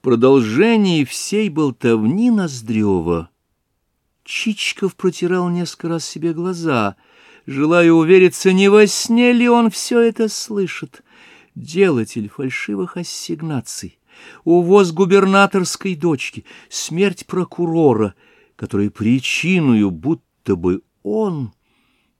В продолжении всей болтовни Ноздрева Чичиков протирал несколько раз себе глаза, желая увериться, не во сне ли он все это слышит. Делатель фальшивых ассигнаций, увоз губернаторской дочки, смерть прокурора, который причиною будто бы он,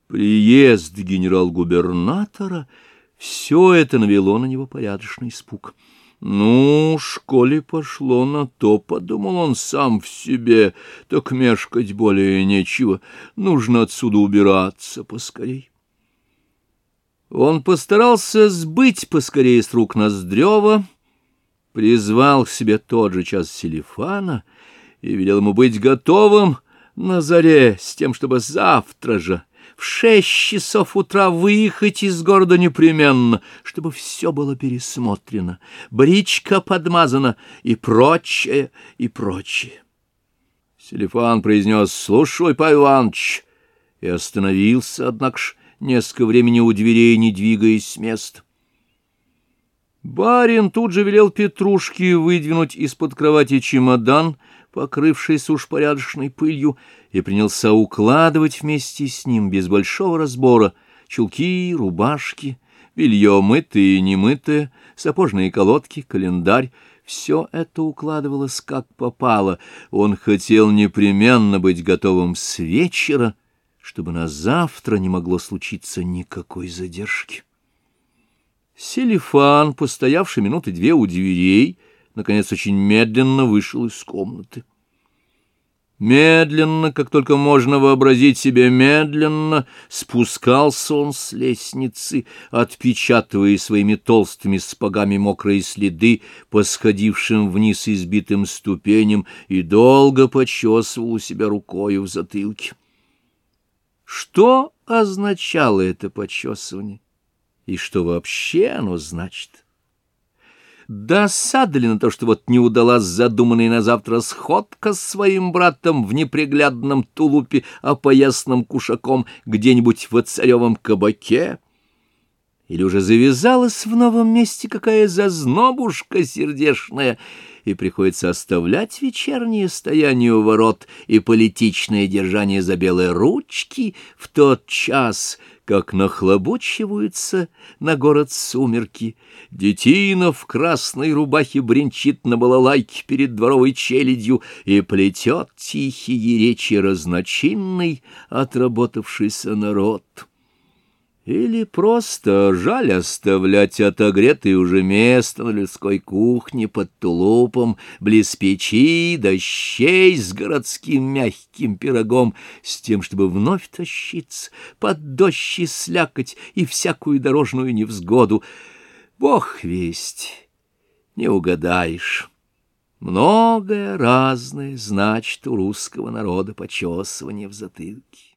приезд генерал-губернатора, все это навело на него порядочный испуг. «Ну, школе пошло на то», — подумал он сам в себе, — «так мешкать более нечего, нужно отсюда убираться поскорей». Он постарался сбыть поскорее с рук Ноздрева, призвал к себе тот же час Селифана и велел ему быть готовым на заре с тем, чтобы завтра же в шесть часов утра выехать из города непременно, чтобы все было пересмотрено, бричка подмазана и прочее, и прочее. Селифан произнес «Слушай, Павел Иванович!» и остановился, однако ж, несколько времени у дверей, не двигаясь с места. Барин тут же велел Петрушке выдвинуть из-под кровати чемодан, покрывшийся уж порядочной пылью, и принялся укладывать вместе с ним без большого разбора чулки, рубашки, белье мытое и немытое, сапожные колодки, календарь. Все это укладывалось как попало. Он хотел непременно быть готовым с вечера, чтобы на завтра не могло случиться никакой задержки. Селифан, постоявший минуты две у дверей, наконец очень медленно вышел из комнаты. Медленно, как только можно вообразить себе медленно, спускался он с лестницы, отпечатывая своими толстыми спагами мокрые следы по сходившим вниз избитым ступеням и долго почесывал у себя рукою в затылке. Что означало это почесывание? И что вообще оно значит? Досада ли на то, что вот не удалась задуманная на завтра сходка с своим братом в неприглядном тулупе, опоясным кушаком где-нибудь в царевом кабаке? Или уже завязалась в новом месте какая зазнобушка сердешная, и приходится оставлять вечернее стояние у ворот и политичное держание за белые ручки в тот час, как нахлобучиваются на город сумерки. Детина в красной рубахе бренчит на балалайке перед дворовой челядью и плетет тихие речи разночинный отработавшийся народ». Или просто жаль оставлять отогретое уже место на людской кухне под тулупом, близ печи, дощей с городским мягким пирогом, с тем, чтобы вновь тащиться под дождь и слякоть и всякую дорожную невзгоду. Бог весть, не угадаешь. Многое разное значит у русского народа почесывание в затылке.